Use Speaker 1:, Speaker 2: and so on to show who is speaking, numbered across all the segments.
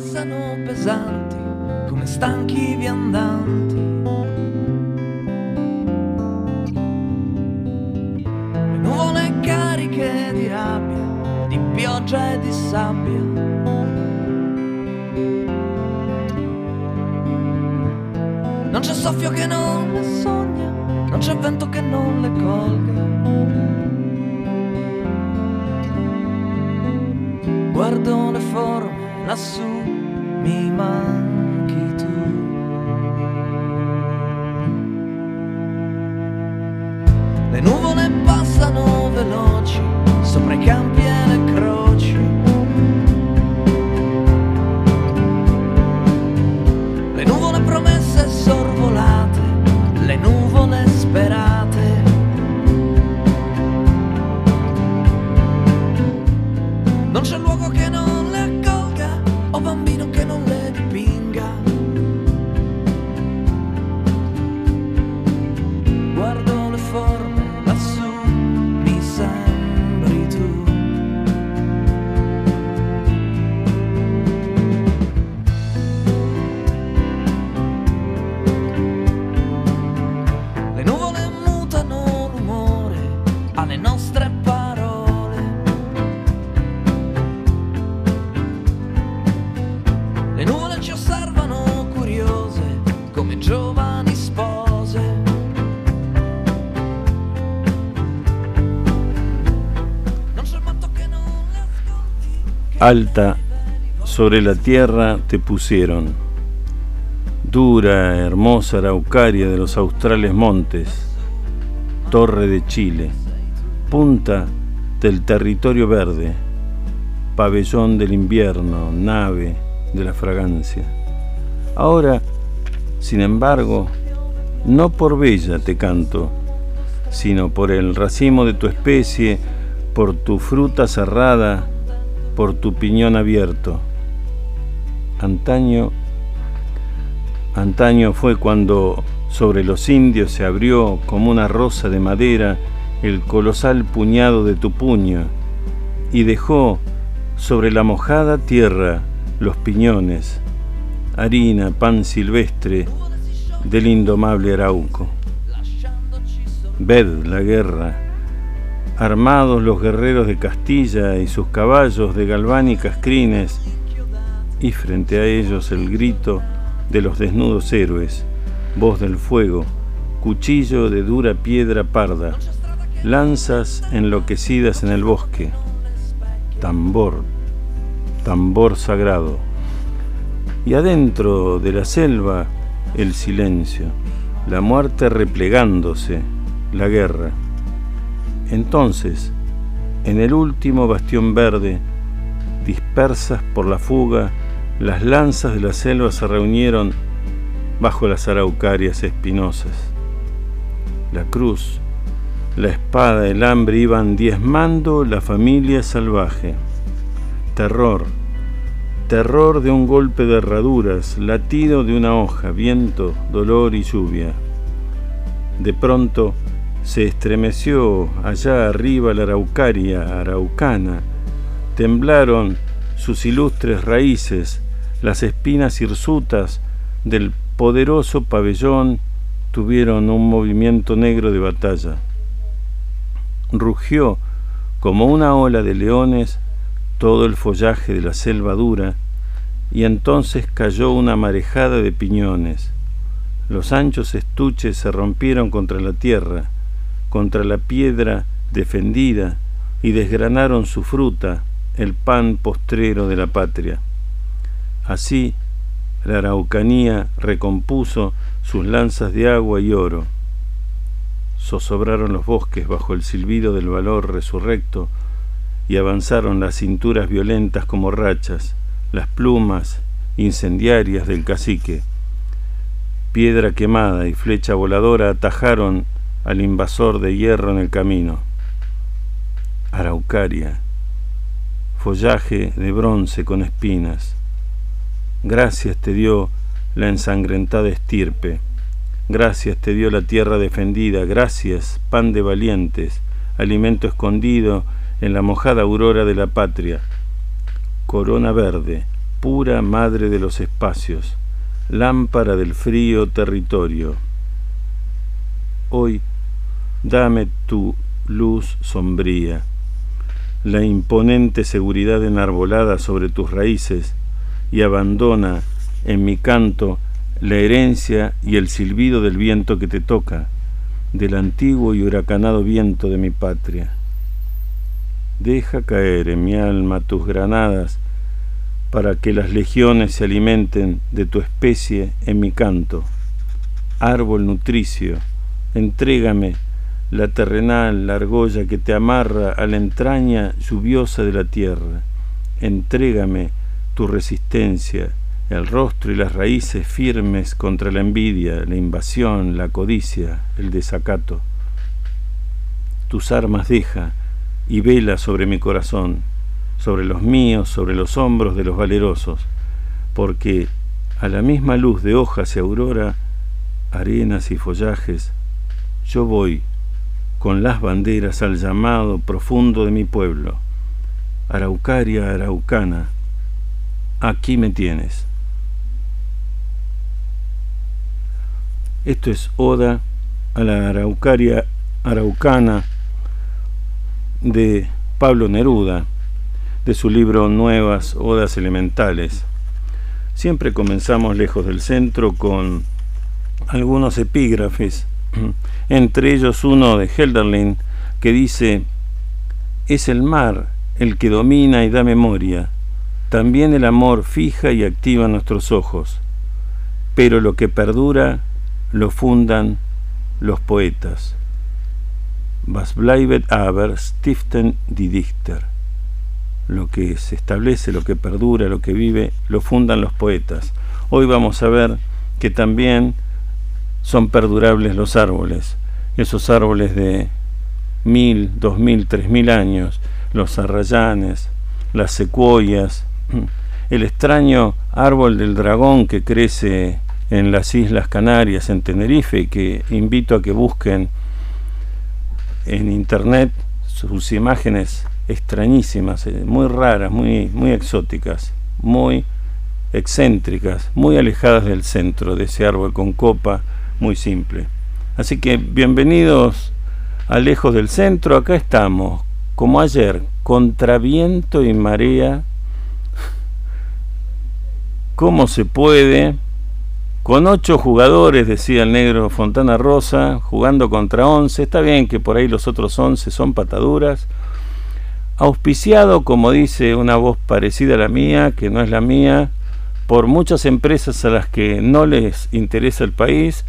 Speaker 1: passano pesanti come stanchi viandanti. Le nuvole cariche di rabbia, di pioggia e di sabbia. Non c'è soffio che non le sogna, non c'è vento che non le colga. Guardo le forme lassù, mi manchi tu. Le nuvole passano veloci sopra i campi Le nuvole ci osservano curiose come giovani spose.
Speaker 2: Alta sobre la tierra te pusieron, dura, hermosa araucaria de los australes montes, torre de Chile, punta del territorio verde, pabellón del invierno, nave de la fragancia. Ahora, sin embargo, no por bella te canto, sino por el racimo de tu especie, por tu fruta cerrada, por tu piñón abierto. Antaño, antaño fue cuando sobre los indios se abrió como una rosa de madera el colosal puñado de tu puño y dejó sobre la mojada tierra los piñones, harina, pan silvestre del indomable arauco. Ved la guerra, armados los guerreros de Castilla y sus caballos de galvánicas crines, y frente a ellos el grito de los desnudos héroes, voz del fuego, cuchillo de dura piedra parda, lanzas enloquecidas en el bosque, tambor, tambor sagrado, y adentro de la selva el silencio, la muerte replegándose, la guerra. Entonces, en el último bastión verde, dispersas por la fuga, las lanzas de la selva se reunieron bajo las araucarias espinosas. La cruz, la espada, el hambre iban diezmando la familia salvaje. Terror, terror de un golpe de herraduras, latido de una hoja, viento, dolor y lluvia. De pronto se estremeció allá arriba la araucaria araucana, temblaron sus ilustres raíces, las espinas hirsutas del poderoso pabellón tuvieron un movimiento negro de batalla. Rugió como una ola de leones todo el follaje de la selva dura, y entonces cayó una marejada de piñones. Los anchos estuches se rompieron contra la tierra, contra la piedra defendida, y desgranaron su fruta, el pan postrero de la patria. Así, la araucanía recompuso sus lanzas de agua y oro. Zozobraron los bosques bajo el silbido del valor resurrecto y avanzaron las cinturas violentas como rachas, las plumas incendiarias del cacique. Piedra quemada y flecha voladora atajaron al invasor de hierro en el camino. Araucaria, follaje de bronce con espinas. Gracias te dio la ensangrentada estirpe. Gracias te dio la tierra defendida. Gracias, pan de valientes, alimento escondido en la mojada aurora de la patria. Corona verde, pura madre de los espacios, lámpara del frío territorio. Hoy, dame tu luz sombría, la imponente seguridad enarbolada sobre tus raíces, y abandona en mi canto la herencia y el silbido del viento que te toca, del antiguo y huracanado viento de mi patria. Deja caer en mi alma tus granadas para que las legiones se alimenten de tu especie en mi canto. Árbol nutricio, entrégame la terrenal, la argolla que te amarra a la entraña lluviosa de la tierra. Entrégame tu resistencia, el rostro y las raíces firmes contra la envidia, la invasión, la codicia, el desacato. Tus armas deja y vela sobre mi corazón, sobre los míos, sobre los hombros de los valerosos, porque a la misma luz de hojas y aurora, arenas y follajes, yo voy con las banderas al llamado profundo de mi pueblo. Araucaria, araucana, aquí me tienes. Esto es Oda a la Araucaria Araucana de Pablo Neruda, de su libro Nuevas Odas Elementales. Siempre comenzamos lejos del centro con algunos epígrafes, entre ellos uno de Helderlin que dice, es el mar el que domina y da memoria, también el amor fija y activa nuestros ojos, pero lo que perdura lo fundan los poetas. Was bleibt aber stiften die Dichter. Lo que se establece, lo que perdura, lo que vive, lo fundan los poetas. Hoy vamos a ver que también son perdurables los árboles, esos árboles de mil, dos mil, tres mil años, los arrayanes, las secuoyas, el extraño árbol del dragón que crece en las Islas Canarias, en Tenerife, que invito a que busquen en internet sus imágenes extrañísimas, eh, muy raras, muy, muy exóticas, muy excéntricas, muy alejadas del centro de ese árbol con copa muy simple. Así que bienvenidos a Lejos del Centro, acá estamos, como ayer, contra viento y marea, ¿cómo se puede? Con ocho jugadores, decía el negro Fontana Rosa, jugando contra once. Está bien que por ahí los otros once son pataduras. Auspiciado, como dice una voz parecida a la mía, que no es la mía, por muchas empresas a las que no les interesa el país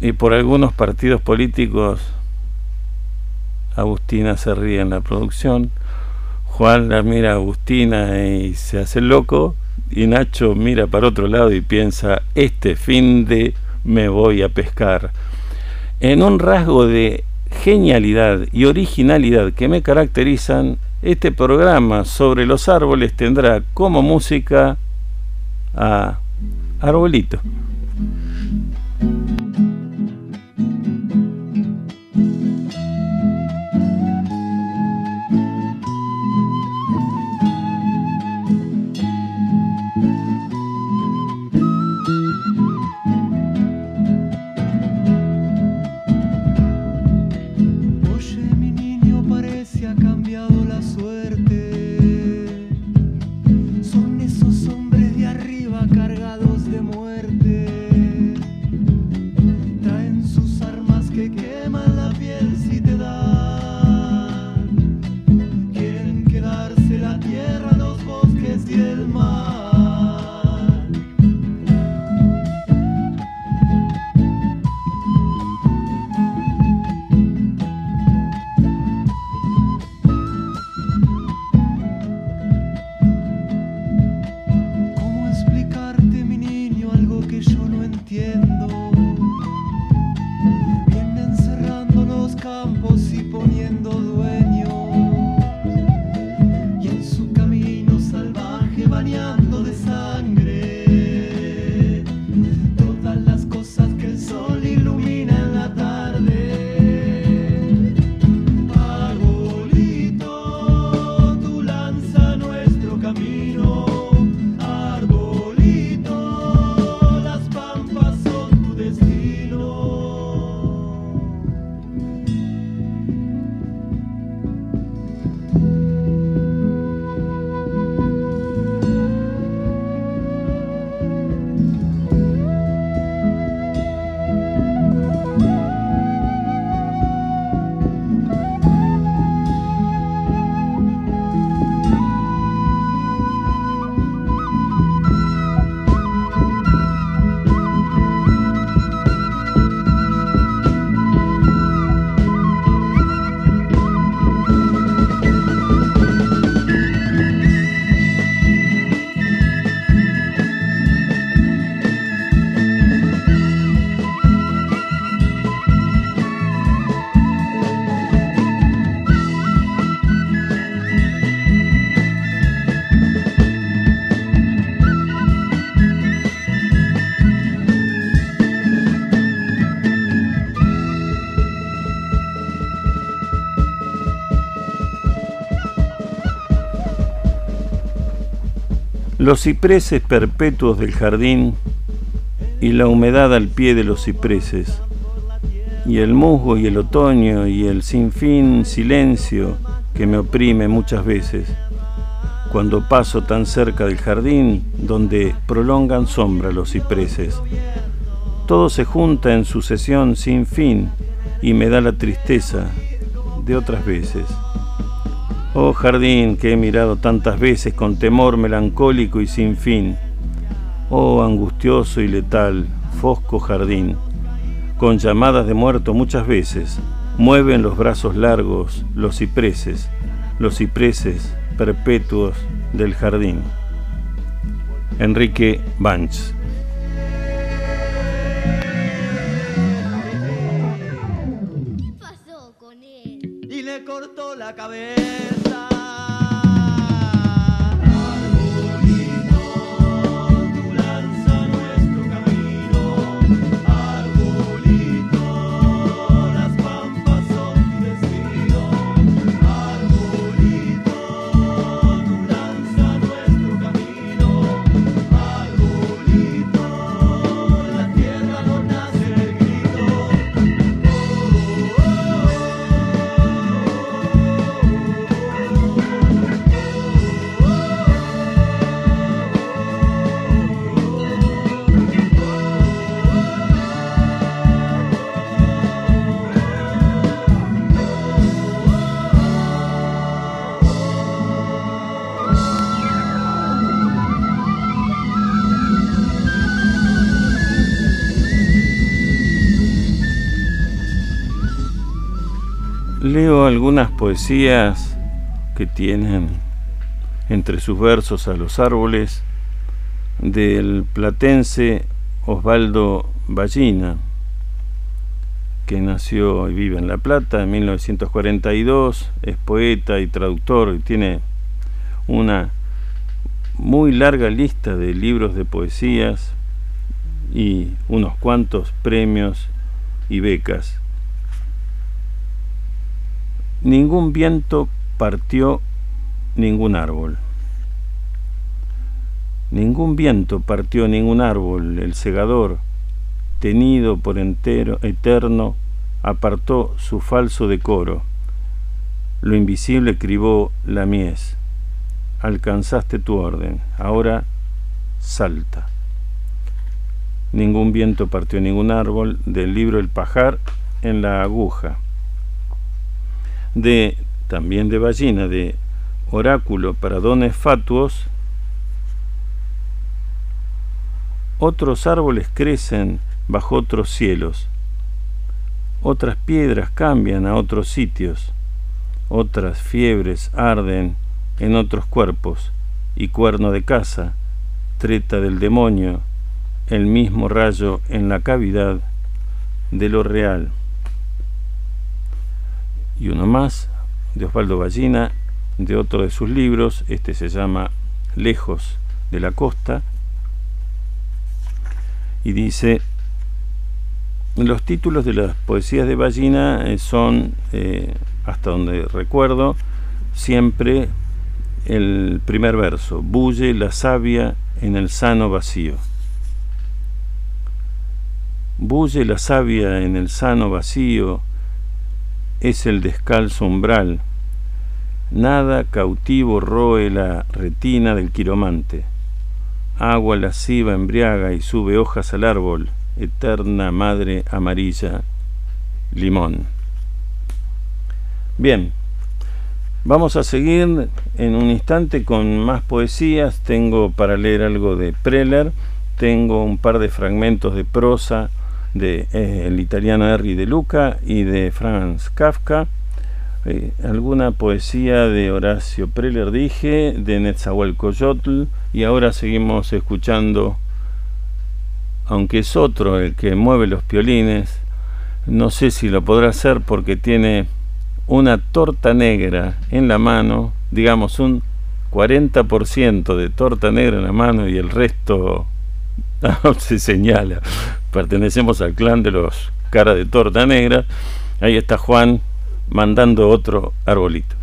Speaker 2: y por algunos partidos políticos. Agustina se ríe en la producción. Juan la mira a Agustina y se hace loco y Nacho mira para otro lado y piensa, este fin de me voy a pescar. En un rasgo de genialidad y originalidad que me caracterizan, este programa sobre los árboles tendrá como música a Arbolito. Los cipreses perpetuos del jardín y la humedad al pie de los cipreses, y el musgo y el otoño y el sinfín silencio que me oprime muchas veces cuando paso tan cerca del jardín donde prolongan sombra los cipreses. Todo se junta en sucesión sin fin y me da la tristeza de otras veces. Oh jardín que he mirado tantas veces con temor melancólico y sin fin. Oh angustioso y letal, fosco jardín, con llamadas de muerto muchas veces, mueven los brazos largos los cipreses, los cipreses perpetuos del jardín. Enrique Banch. Algunas poesías que tienen entre sus versos a los árboles del platense Osvaldo Ballina, que nació y vive en La Plata en 1942, es poeta y traductor y tiene una muy larga lista de libros de poesías y unos cuantos premios y becas. Ningún viento partió ningún árbol. Ningún viento partió ningún árbol, el segador, tenido por entero, eterno, apartó su falso decoro. Lo invisible cribó la mies. Alcanzaste tu orden, ahora salta. Ningún viento partió ningún árbol, del libro El pajar en la aguja de también de ballina, de oráculo para dones fatuos, otros árboles crecen bajo otros cielos, otras piedras cambian a otros sitios, otras fiebres arden en otros cuerpos, y cuerno de caza, treta del demonio, el mismo rayo en la cavidad de lo real y uno más de Osvaldo Ballina, de otro de sus libros, este se llama Lejos de la Costa, y dice, los títulos de las poesías de Ballina eh, son, eh, hasta donde recuerdo, siempre el primer verso, bulle la savia en el sano vacío. Bulle la savia en el sano vacío, es el descalzo umbral. Nada cautivo roe la retina del quiromante. Agua lasciva embriaga y sube hojas al árbol, eterna madre amarilla, limón. Bien, vamos a seguir en un instante con más poesías. Tengo para leer algo de Preller, tengo un par de fragmentos de prosa de eh, italiano Henry de Luca y de Franz Kafka, eh, alguna poesía de Horacio Preller dije, de Netzahualcoyotl, y ahora seguimos escuchando, aunque es otro el que mueve los piolines, no sé si lo podrá hacer porque tiene una torta negra en la mano, digamos un 40% de torta negra en la mano y el resto se señala. Pertenecemos al clan de los cara de torta negra. Ahí está Juan mandando otro arbolito.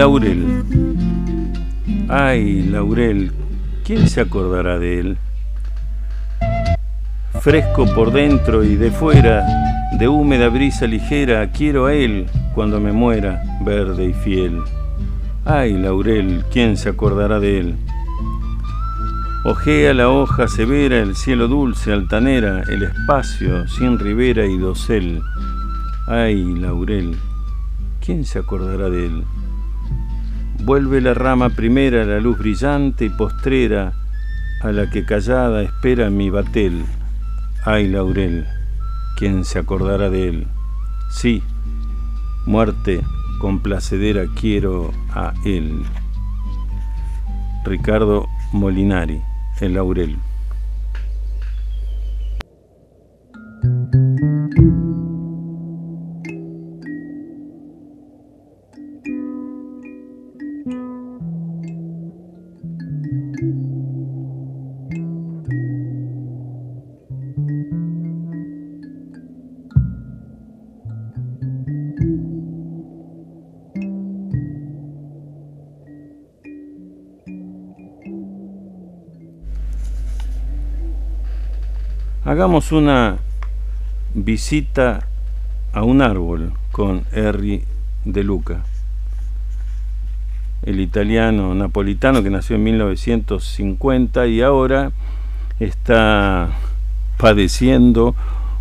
Speaker 2: Laurel. Ay, laurel, ¿quién se acordará de él? Fresco por dentro y de fuera, de húmeda brisa ligera, quiero a él cuando me muera, verde y fiel. Ay, laurel, ¿quién se acordará de él? Ojea la hoja severa, el cielo dulce, altanera, el espacio sin ribera y dosel. Ay, laurel, ¿quién se acordará de él? Vuelve la rama primera, la luz brillante y postrera, a la que callada espera mi batel. Ay, laurel, ¿quién se acordará de él? Sí, muerte complacedera quiero a él. Ricardo Molinari el laurel. Hagamos una visita a un árbol con Henry De Luca, el italiano napolitano que nació en 1950 y ahora está padeciendo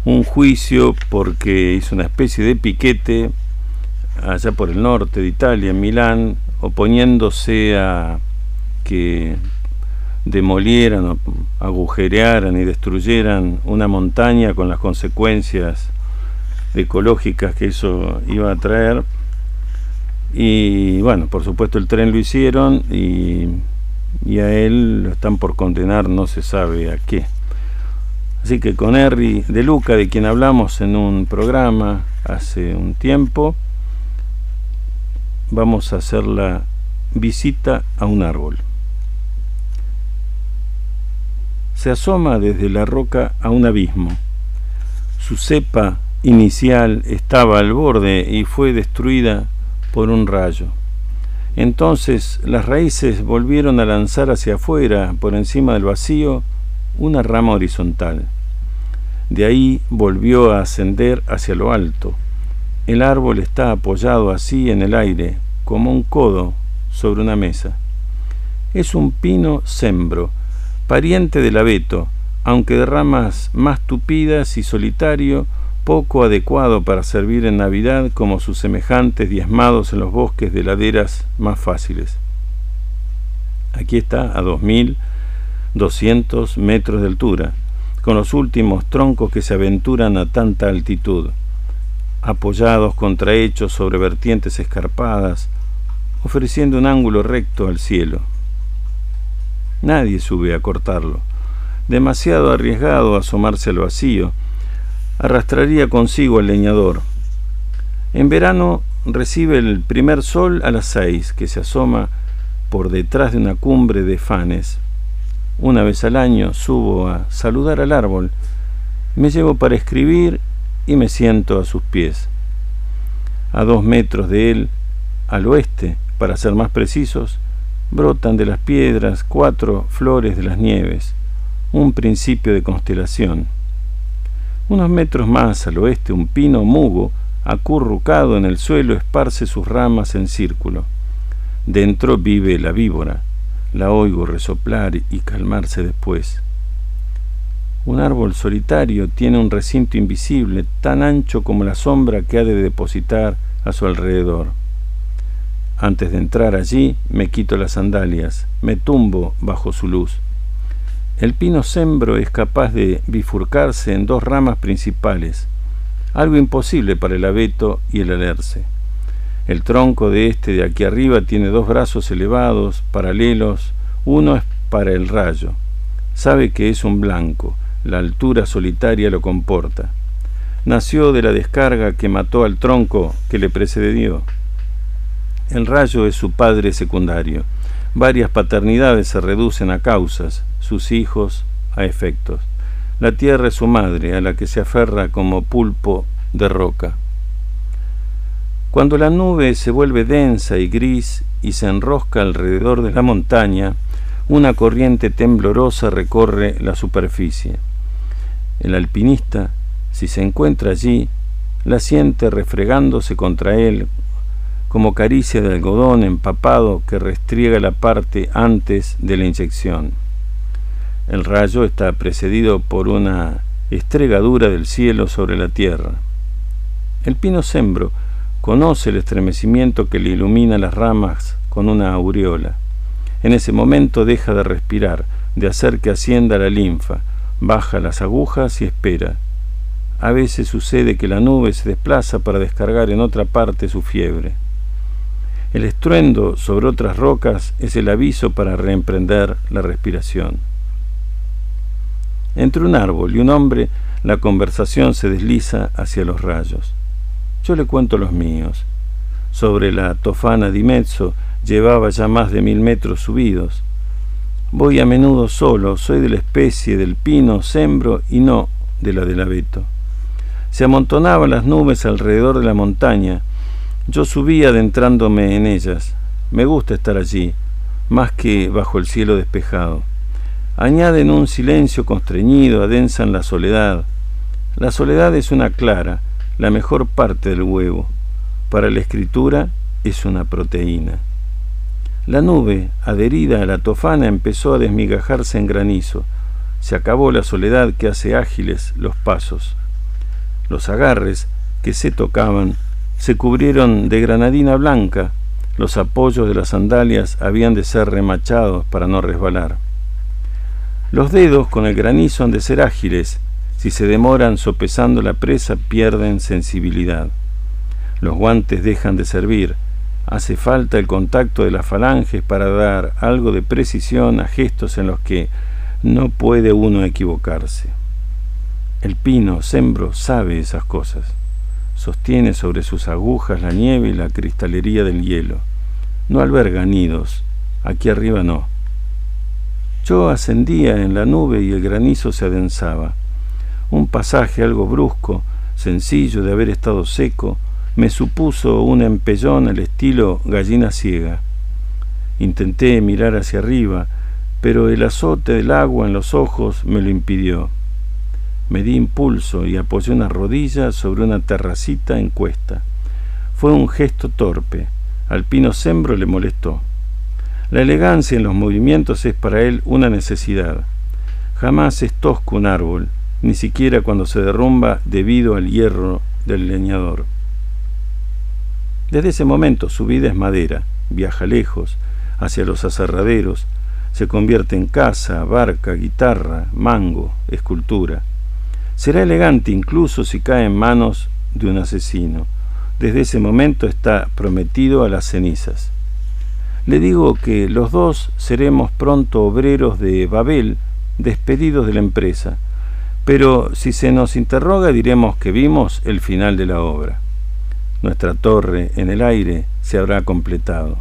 Speaker 2: un juicio porque hizo una especie de piquete allá por el norte de Italia, en Milán, oponiéndose a que demolieran, agujerearan y destruyeran una montaña con las consecuencias ecológicas que eso iba a traer. Y bueno, por supuesto el tren lo hicieron y, a él lo están por condenar, no se sabe a qué. Así que con Henry de Luca, de quien hablamos en un programa hace un tiempo, vamos a hacer la visita a un árbol. Se asoma desde la roca a un abismo. Su cepa inicial estaba al borde y fue destruida por un rayo. Entonces las raíces volvieron a lanzar hacia afuera, por encima del vacío, una rama horizontal. De ahí volvió a ascender hacia lo alto. El árbol está apoyado así en el aire, como un codo sobre una mesa. Es un pino sembro, pariente del abeto, aunque de ramas más tupidas y solitario, poco adecuado para servir en Navidad como sus semejantes diezmados en los bosques de laderas más fáciles. Aquí está a 2.200 metros de altura, con los últimos troncos que se aventuran a tanta altitud, apoyados contra hechos sobre vertientes escarpadas, ofreciendo un ángulo recto al cielo. Nadie sube a cortarlo. Demasiado arriesgado asomarse al vacío. Arrastraría consigo al leñador. En verano recibe el primer sol a las seis, que se asoma por detrás de una cumbre de fanes. Una vez al año subo a saludar al árbol, me llevo para escribir y me siento a sus pies. A dos metros de él, al oeste, para ser más precisos, brotan de las piedras cuatro flores de las nieves, un principio de constelación. Unos metros más al oeste un pino mugo, acurrucado en el suelo, esparce sus ramas en círculo. Dentro vive la víbora, la oigo resoplar y calmarse después. Un árbol solitario tiene un recinto invisible tan ancho como la sombra que ha de depositar a su alrededor. Antes de entrar allí, me quito las sandalias, me tumbo bajo su luz. El pino sembro es capaz de bifurcarse en dos ramas principales, algo imposible para el abeto y el alerce. El tronco de este de aquí arriba tiene dos brazos elevados, paralelos, uno es para el rayo. Sabe que es un blanco, la altura solitaria lo comporta. Nació de la descarga que mató al tronco que le precedió. El rayo es su padre secundario. Varias paternidades se reducen a causas, sus hijos a efectos. La tierra es su madre, a la que se aferra como pulpo de roca. Cuando la nube se vuelve densa y gris y se enrosca alrededor de la montaña, una corriente temblorosa recorre la superficie. El alpinista, si se encuentra allí, la siente refregándose contra él como caricia de algodón empapado que restriega la parte antes de la inyección. El rayo está precedido por una estregadura del cielo sobre la tierra. El pino sembro conoce el estremecimiento que le ilumina las ramas con una aureola. En ese momento deja de respirar, de hacer que ascienda la linfa, baja las agujas y espera. A veces sucede que la nube se desplaza para descargar en otra parte su fiebre. El estruendo sobre otras rocas es el aviso para reemprender la respiración. Entre un árbol y un hombre, la conversación se desliza hacia los rayos. Yo le cuento los míos. Sobre la tofana di mezzo llevaba ya más de mil metros subidos. Voy a menudo solo, soy de la especie del pino sembro y no de la del abeto. Se amontonaban las nubes alrededor de la montaña, yo subía adentrándome en ellas. Me gusta estar allí, más que bajo el cielo despejado. Añaden un silencio constreñido, adensan la soledad. La soledad es una clara, la mejor parte del huevo. Para la escritura es una proteína. La nube, adherida a la tofana, empezó a desmigajarse en granizo. Se acabó la soledad que hace ágiles los pasos. Los agarres que se tocaban se cubrieron de granadina blanca, los apoyos de las sandalias habían de ser remachados para no resbalar. Los dedos con el granizo han de ser ágiles, si se demoran sopesando la presa pierden sensibilidad. Los guantes dejan de servir, hace falta el contacto de las falanges para dar algo de precisión a gestos en los que no puede uno equivocarse. El pino, sembro, sabe esas cosas sostiene sobre sus agujas la nieve y la cristalería del hielo. No alberga nidos, aquí arriba no. Yo ascendía en la nube y el granizo se adensaba. Un pasaje algo brusco, sencillo de haber estado seco, me supuso un empellón al estilo gallina ciega. Intenté mirar hacia arriba, pero el azote del agua en los ojos me lo impidió. Me di impulso y apoyé una rodilla sobre una terracita en cuesta. Fue un gesto torpe. Al pino sembro le molestó. La elegancia en los movimientos es para él una necesidad. Jamás es tosco un árbol, ni siquiera cuando se derrumba debido al hierro del leñador. Desde ese momento su vida es madera, viaja lejos, hacia los aserraderos, se convierte en casa, barca, guitarra, mango, escultura. Será elegante incluso si cae en manos de un asesino. Desde ese momento está prometido a las cenizas. Le digo que los dos seremos pronto obreros de Babel, despedidos de la empresa, pero si se nos interroga diremos que vimos el final de la obra. Nuestra torre en el aire se habrá completado.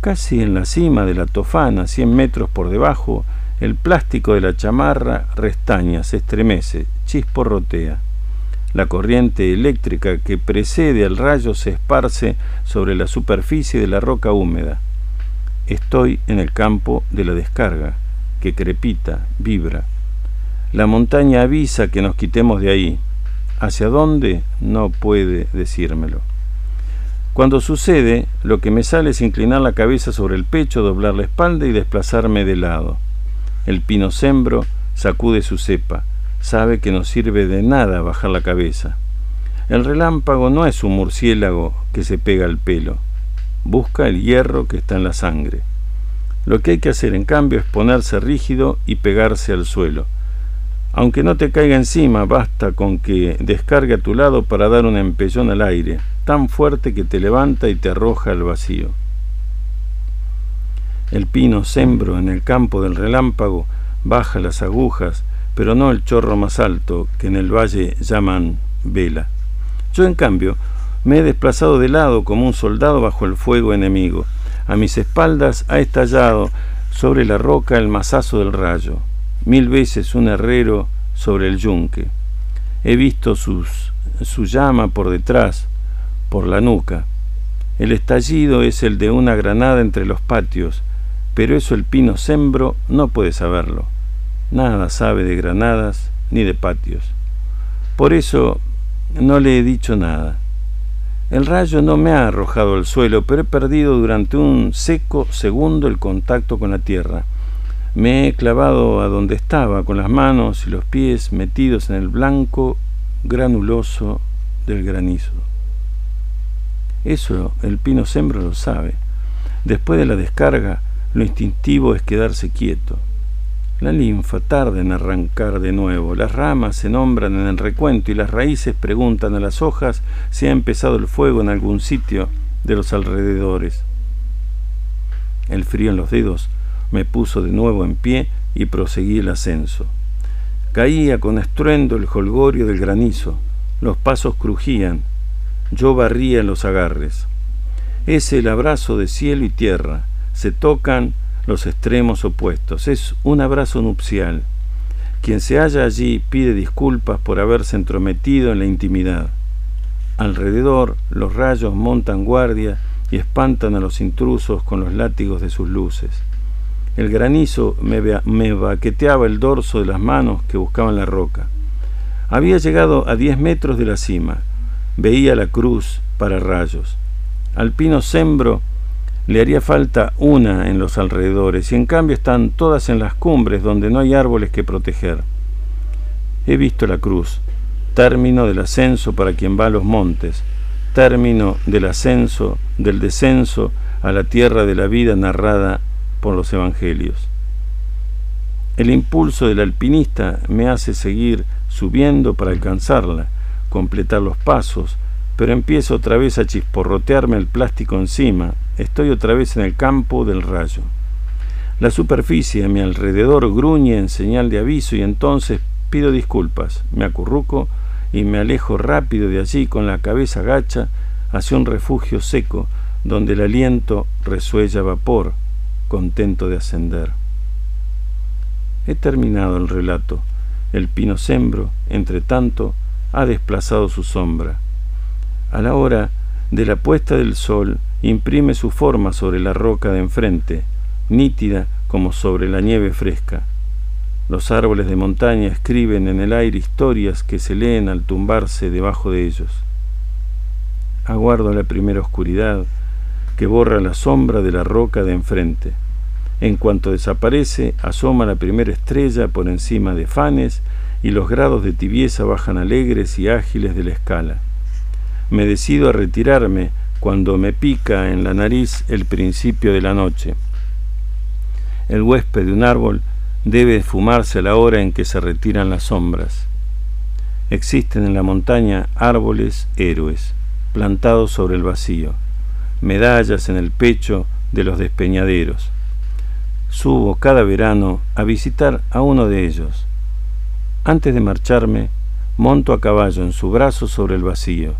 Speaker 2: Casi en la cima de la tofana, cien metros por debajo, el plástico de la chamarra restaña, se estremece, chisporrotea. La corriente eléctrica que precede al rayo se esparce sobre la superficie de la roca húmeda. Estoy en el campo de la descarga, que crepita, vibra. La montaña avisa que nos quitemos de ahí. ¿Hacia dónde? No puede decírmelo. Cuando sucede, lo que me sale es inclinar la cabeza sobre el pecho, doblar la espalda y desplazarme de lado. El pino sembro sacude su cepa, sabe que no sirve de nada bajar la cabeza. El relámpago no es un murciélago que se pega al pelo, busca el hierro que está en la sangre. Lo que hay que hacer en cambio es ponerse rígido y pegarse al suelo. Aunque no te caiga encima, basta con que descargue a tu lado para dar un empellón al aire, tan fuerte que te levanta y te arroja al vacío. El pino sembro en el campo del relámpago baja las agujas, pero no el chorro más alto que en el valle llaman vela. Yo, en cambio, me he desplazado de lado como un soldado bajo el fuego enemigo. A mis espaldas ha estallado sobre la roca el mazazo del rayo, mil veces un herrero sobre el yunque. He visto sus, su llama por detrás, por la nuca. El estallido es el de una granada entre los patios, pero eso el pino sembro no puede saberlo. Nada sabe de granadas ni de patios. Por eso no le he dicho nada. El rayo no me ha arrojado al suelo, pero he perdido durante un seco segundo el contacto con la tierra. Me he clavado a donde estaba, con las manos y los pies metidos en el blanco granuloso del granizo. Eso el pino sembro lo sabe. Después de la descarga, lo instintivo es quedarse quieto. La linfa tarda en arrancar de nuevo, las ramas se nombran en el recuento y las raíces preguntan a las hojas si ha empezado el fuego en algún sitio de los alrededores. El frío en los dedos me puso de nuevo en pie y proseguí el ascenso. Caía con estruendo el holgorio del granizo, los pasos crujían, yo barría los agarres. Es el abrazo de cielo y tierra, se tocan los extremos opuestos. Es un abrazo nupcial. Quien se halla allí pide disculpas por haberse entrometido en la intimidad. Alrededor los rayos montan guardia y espantan a los intrusos con los látigos de sus luces. El granizo me, me baqueteaba el dorso de las manos que buscaban la roca. Había llegado a diez metros de la cima. Veía la cruz para rayos. Al pino sembro le haría falta una en los alrededores y en cambio están todas en las cumbres donde no hay árboles que proteger. He visto la cruz, término del ascenso para quien va a los montes, término del ascenso, del descenso a la tierra de la vida narrada por los evangelios. El impulso del alpinista me hace seguir subiendo para alcanzarla, completar los pasos, pero empiezo otra vez a chisporrotearme el plástico encima. Estoy otra vez en el campo del rayo. La superficie a mi alrededor gruñe en señal de aviso y entonces pido disculpas. Me acurruco y me alejo rápido de allí con la cabeza gacha hacia un refugio seco donde el aliento resuella vapor, contento de ascender. He terminado el relato. El pino sembro, entre tanto, ha desplazado su sombra a la hora de la puesta del sol, imprime su forma sobre la roca de enfrente, nítida como sobre la nieve fresca. Los árboles de montaña escriben en el aire historias que se leen al tumbarse debajo de ellos. Aguardo la primera oscuridad que borra la sombra de la roca de enfrente. En cuanto desaparece, asoma la primera estrella por encima de Fanes y los grados de tibieza bajan alegres y ágiles de la escala me decido a retirarme cuando me pica en la nariz el principio de la noche. El huésped de un árbol debe fumarse a la hora en que se retiran las sombras. Existen en la montaña árboles héroes, plantados sobre el vacío, medallas en el pecho de los despeñaderos. Subo cada verano a visitar a uno de ellos. Antes de marcharme, monto a caballo en su brazo sobre el vacío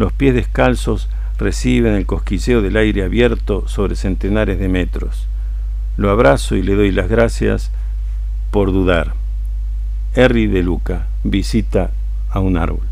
Speaker 2: los pies descalzos reciben el cosquilleo del aire abierto sobre centenares de metros. Lo abrazo y le doy las gracias por dudar. Harry de Luca visita a un árbol.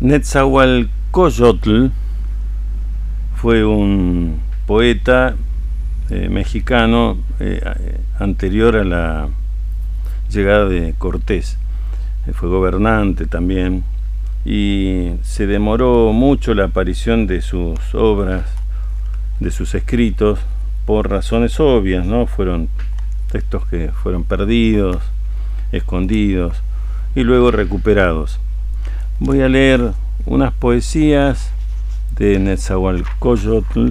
Speaker 2: Netzahualcoyotl fue un poeta eh, mexicano eh, anterior a la llegada de Cortés. Eh, fue gobernante también y se demoró mucho la aparición de sus obras, de sus escritos, por razones obvias, ¿no? Fueron textos que fueron perdidos, escondidos y luego recuperados. Voy a leer unas poesías de Netzahualcoyotl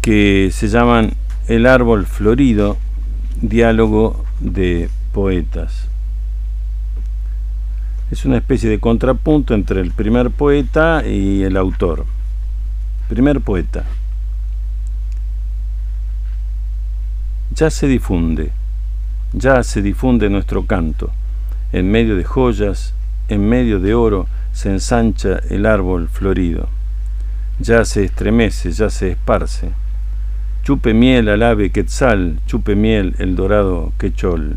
Speaker 2: que se llaman El árbol florido, diálogo de poetas. Es una especie de contrapunto entre el primer poeta y el autor. Primer poeta. Ya se difunde, ya se difunde nuestro canto, en medio de joyas, en medio de oro, se ensancha el árbol florido. Ya se estremece, ya se esparce. Chupe miel al ave quetzal, chupe miel el dorado quechol.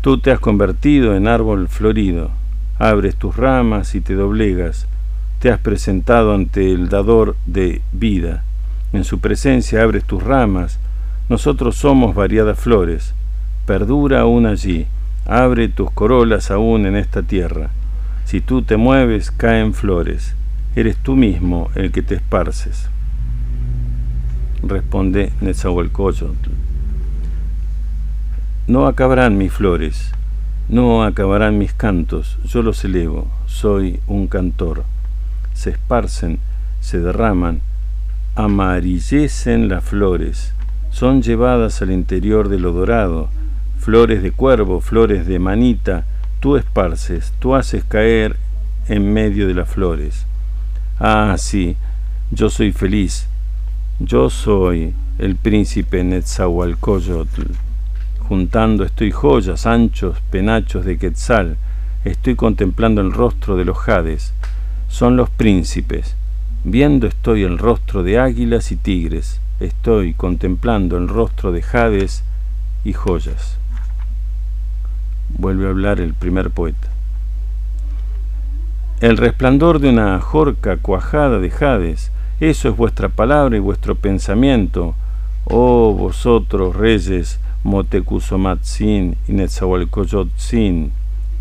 Speaker 2: Tú te has convertido en árbol florido, abres tus ramas y te doblegas, te has presentado ante el dador de vida. En su presencia abres tus ramas, nosotros somos variadas flores. Perdura aún allí, abre tus corolas aún en esta tierra. Si tú te mueves, caen flores. Eres tú mismo el que te esparces. Responde Netzahualcoyotl. No acabarán mis flores, no acabarán mis cantos, yo los elevo, soy un cantor. Se esparcen, se derraman, amarillecen las flores, son llevadas al interior de lo dorado, flores de cuervo, flores de manita, tú esparces, tú haces caer en medio de las flores. Ah, sí, yo soy feliz, yo soy el príncipe Netzahualcoyotl. Juntando estoy joyas, anchos, penachos de quetzal, estoy contemplando el rostro de los jades, son los príncipes. Viendo estoy el rostro de águilas y tigres, estoy contemplando el rostro de jades y joyas vuelve a hablar el primer poeta. El resplandor de una jorca cuajada de jades, eso es vuestra palabra y vuestro pensamiento, oh vosotros reyes Motecusomatzin y Netzahualcoyotzin,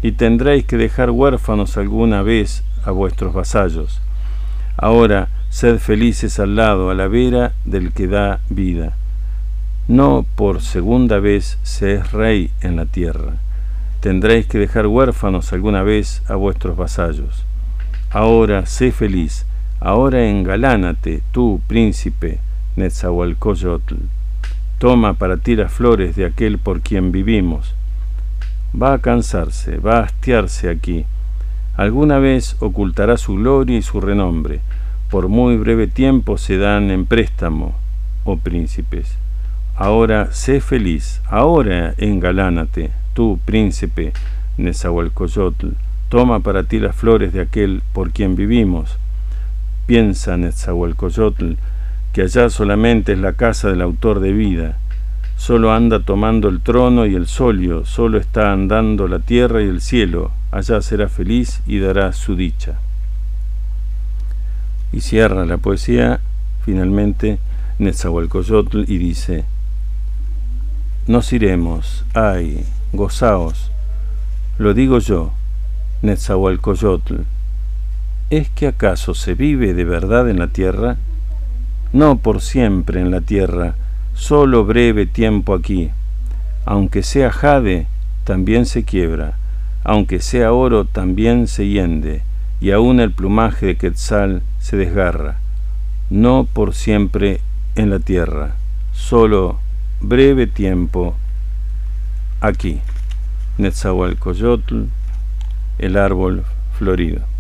Speaker 2: y tendréis que dejar huérfanos alguna vez a vuestros vasallos. Ahora sed felices al lado, a la vera del que da vida. No por segunda vez se es rey en la tierra tendréis que dejar huérfanos alguna vez a vuestros vasallos. Ahora sé feliz, ahora engalánate, tú, príncipe Netzahualcoyotl. Toma para ti las flores de aquel por quien vivimos.
Speaker 3: va a cansarse, va a hastiarse aquí. Alguna vez ocultará su gloria y su renombre. Por muy breve tiempo se dan en préstamo, oh príncipes. Ahora sé feliz, ahora engalánate, tú, príncipe Nezahualcoyotl, toma para ti las flores de aquel por quien vivimos. Piensa, Nezahualcoyotl, que allá solamente es la casa del autor de vida, solo anda tomando el trono y el solio, solo está andando la tierra y el cielo, allá será feliz y dará su dicha. Y cierra la poesía finalmente Netzahualcoyotl y dice, Nos iremos, ay, gozaos, lo digo yo, Netzahualcoyotl, ¿es que acaso se vive de verdad en la tierra? No por siempre en la tierra, solo breve tiempo aquí. Aunque sea jade, también se quiebra, aunque sea oro, también se hiende, y aun el plumaje de Quetzal se desgarra. No por siempre en la tierra, solo breve tiempo aquí. Netzahualcoyotl, el árbol florido.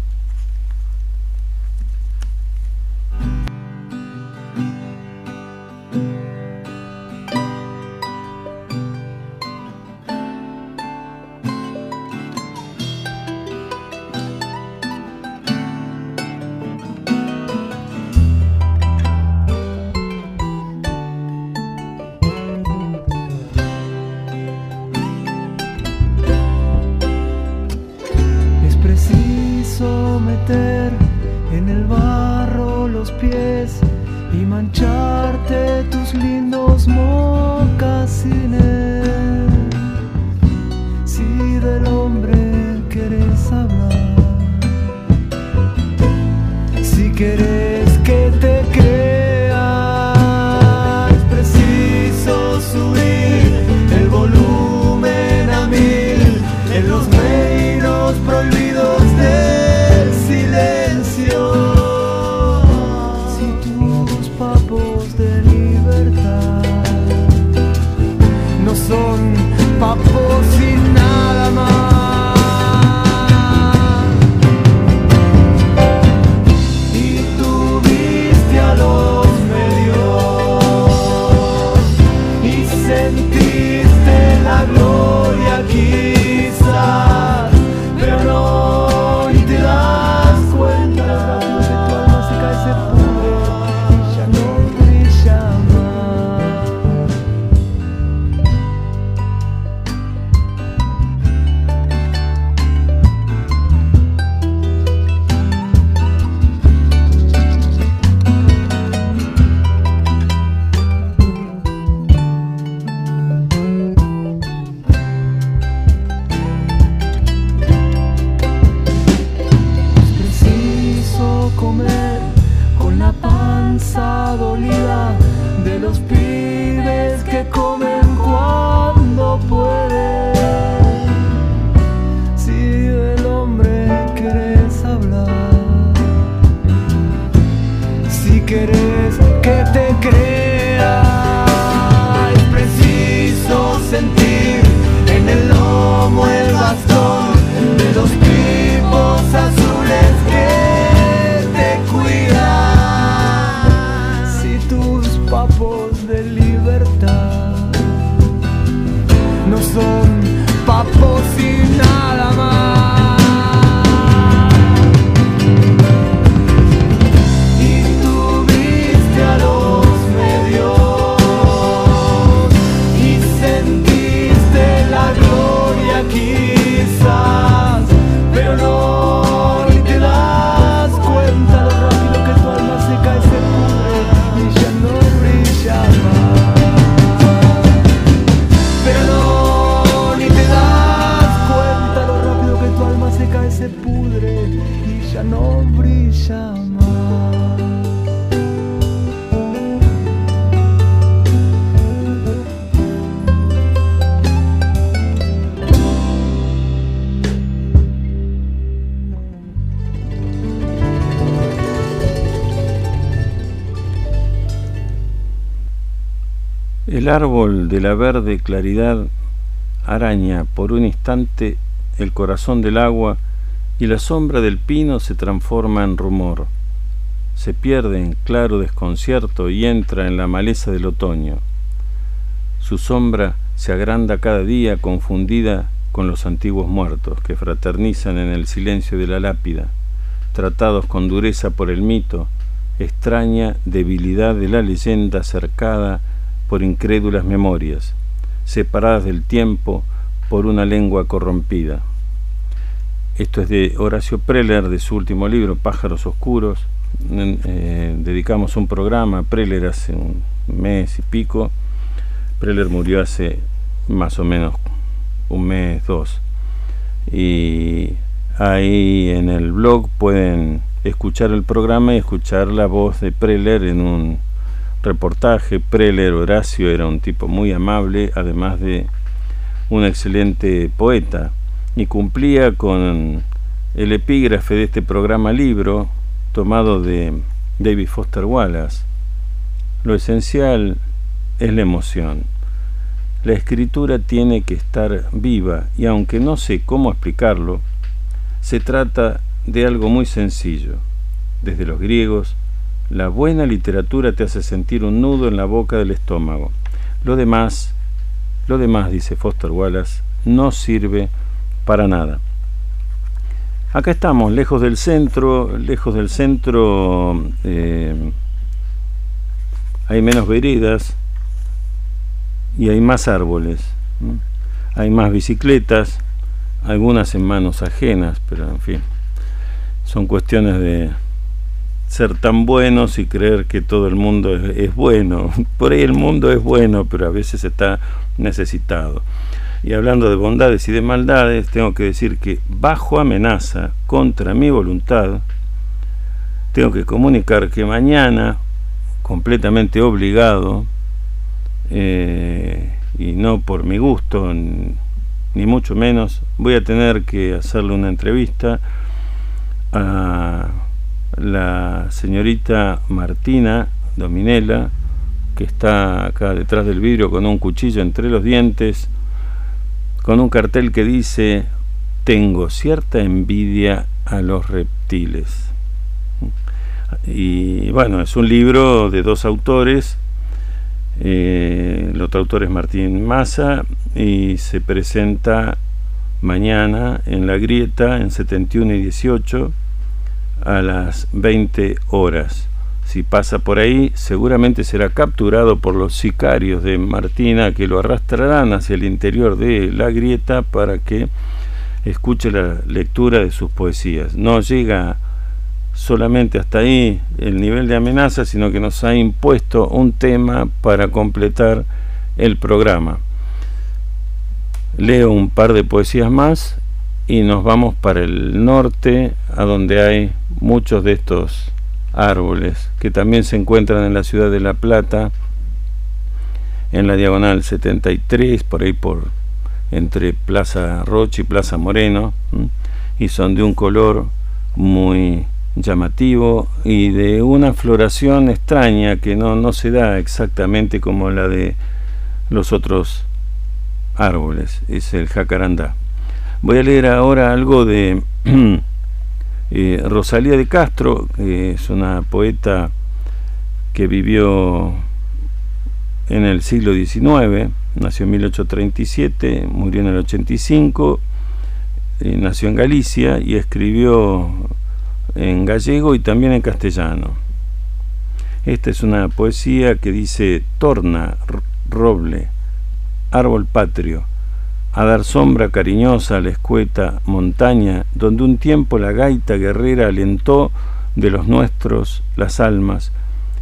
Speaker 3: Árbol de la verde claridad
Speaker 2: araña por un instante el corazón del agua y la sombra del pino se transforma en rumor. Se pierde en claro desconcierto y entra en la maleza del otoño. Su sombra se agranda cada día confundida con los antiguos muertos que fraternizan en el silencio de la lápida, tratados con dureza por el mito, extraña debilidad de la leyenda cercada por incrédulas memorias, separadas del tiempo por una lengua corrompida. Esto es de Horacio Preller, de su último libro, Pájaros Oscuros. Eh, dedicamos un programa a Preller hace un mes y pico. Preller murió hace más o menos un mes, dos. Y ahí en el blog pueden escuchar el programa y escuchar la voz de Preller en un reportaje. Preller Horacio era un tipo muy amable, además de un excelente poeta, y cumplía con el epígrafe de este programa libro tomado de David Foster Wallace. Lo esencial es la emoción. La escritura tiene que estar viva y aunque no sé cómo explicarlo, se trata de algo muy sencillo. Desde los griegos, la buena literatura te hace sentir un nudo en la boca del estómago. Lo demás, lo demás, dice Foster Wallace, no sirve para nada. Acá estamos, lejos del centro, lejos del centro eh, hay menos veredas y hay más árboles, hay más bicicletas, algunas en manos ajenas, pero en fin son cuestiones de ser tan buenos y creer que todo el mundo es, bueno. Por ahí el mundo es bueno, pero a veces está necesitado. Y hablando de bondades y de maldades, tengo que decir que bajo amenaza contra mi voluntad, tengo que comunicar que mañana, completamente obligado, eh, y no por mi gusto, ni mucho menos, voy a tener que hacerle una entrevista a la señorita Martina Dominela, que está acá detrás del vidrio con un cuchillo entre los dientes, con un cartel que dice, tengo cierta envidia a los reptiles. Y bueno, es un libro de dos autores, eh, el otro autor es Martín Massa y se presenta mañana en La Grieta en 71 y 18 a las 20 horas. Si pasa por ahí, seguramente será capturado por los sicarios de Martina que lo arrastrarán hacia el interior de la grieta para que escuche la lectura de sus poesías. No llega solamente hasta ahí el nivel de amenaza, sino que nos ha impuesto un tema para completar el programa. Leo un par de poesías más y nos vamos para el norte, a donde hay muchos de estos árboles que también se encuentran en la ciudad de La Plata, en la diagonal 73, por ahí por entre Plaza Roche y Plaza Moreno, y son de un color muy llamativo y de una floración extraña que no, no se da exactamente como la de los otros árboles, es el jacarandá. Voy a leer ahora algo de eh, Rosalía de Castro, que es una poeta que vivió en el siglo XIX, nació en 1837, murió en el 85, eh, nació en Galicia y escribió en gallego y también en castellano. Esta es una poesía que dice, torna, roble, árbol patrio, a dar sombra cariñosa a la escueta montaña, donde un tiempo la gaita guerrera alentó de los nuestros las almas,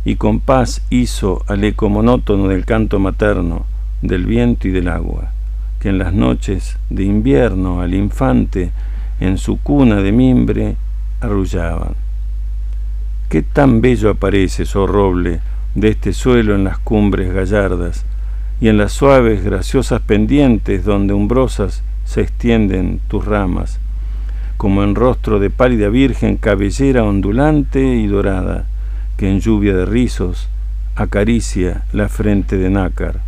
Speaker 2: y con paz hizo al eco monótono del canto materno, del viento y del agua, que en las noches de invierno al infante en su cuna de mimbre arrullaban. Qué tan bello aparece, oh roble, de este suelo en las cumbres gallardas, y en las suaves, graciosas pendientes donde umbrosas se extienden tus ramas, como en rostro de pálida virgen cabellera ondulante y dorada, que en lluvia de rizos acaricia la frente de nácar.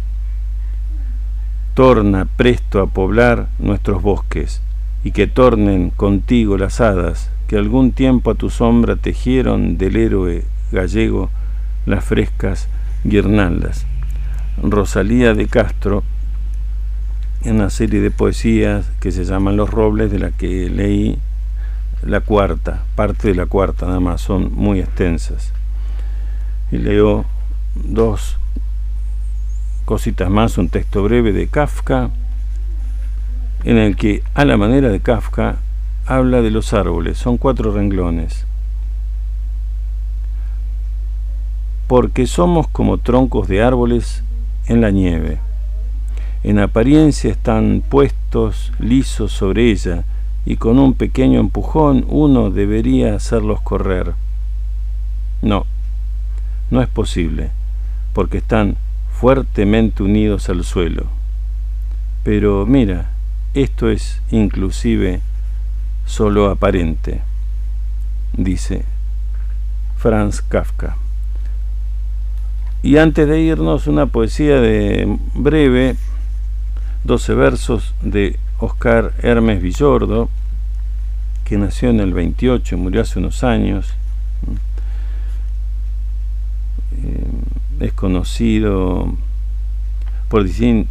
Speaker 2: torna presto a poblar nuestros bosques, y que tornen contigo las hadas que algún tiempo a tu sombra tejieron del héroe gallego las frescas guirnaldas. Rosalía de Castro, en una serie de poesías que se llaman Los Robles, de la que leí la cuarta, parte de la cuarta nada más, son muy extensas. Y leo dos cositas más, un texto breve de Kafka, en el que, a la manera de Kafka, habla de los árboles, son cuatro renglones. Porque somos como troncos de árboles en la nieve. En apariencia están puestos lisos sobre ella y con un pequeño empujón uno debería hacerlos correr. No, no es posible, porque están fuertemente unidos al suelo. Pero mira, esto es inclusive solo aparente, dice Franz Kafka. Y antes de irnos, una poesía de breve, 12 versos de Oscar Hermes Villordo, que nació en el 28, y murió hace unos años. Eh, es conocido por,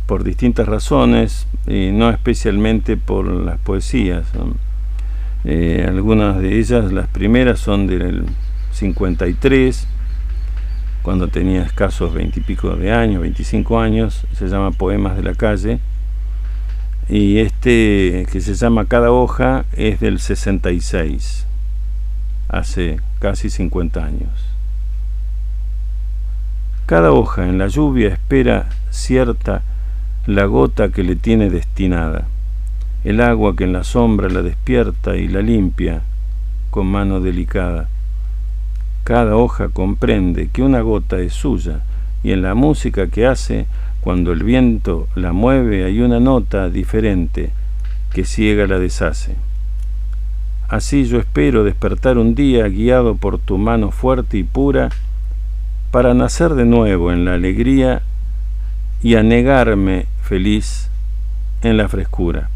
Speaker 2: por, distintas razones, y no especialmente por las poesías. Eh, algunas de ellas, las primeras son del 53, cuando tenía escasos veintipico de años, 25 años, se llama Poemas de la Calle, y este que se llama Cada hoja es del 66, hace casi 50 años. Cada hoja en la lluvia espera cierta la gota que le tiene destinada, el agua que en la sombra la despierta y la limpia con mano delicada. Cada hoja comprende que una gota es suya y en la música que hace, cuando el viento la mueve, hay una nota diferente que ciega la deshace. Así yo espero despertar un día guiado por tu mano fuerte y pura, para nacer de nuevo en la alegría y anegarme feliz en la frescura.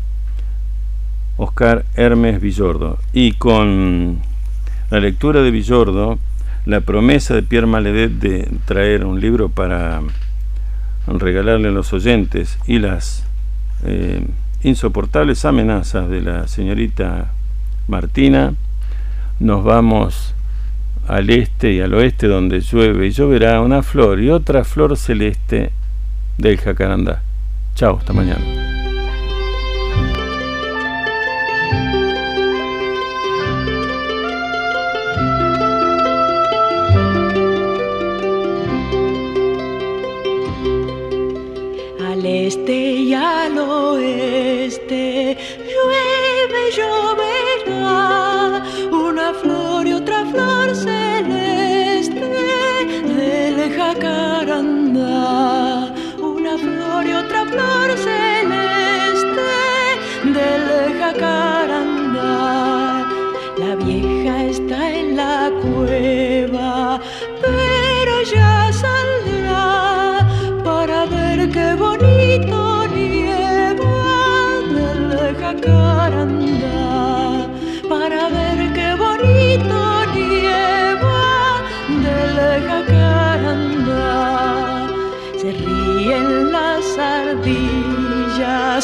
Speaker 2: Oscar Hermes Villordo. Y con la lectura de Villordo, la promesa de Pierre Maledet de traer un libro para regalarle a los oyentes y las eh, insoportables amenazas de la señorita Martina, nos vamos al este y al oeste donde llueve y lloverá una flor y otra flor celeste del jacarandá. Chao, hasta mañana.
Speaker 1: Este y al oeste llueve, lloverá una flor y otra flor celeste del jacarandá. Una flor y otra flor celeste del jacarandá. La vieja está en la cueva, pero ya saldrá bonito nieva del jacarandá. Para ver qué bonito nieva del jacarandá. Se ríen las ardillas.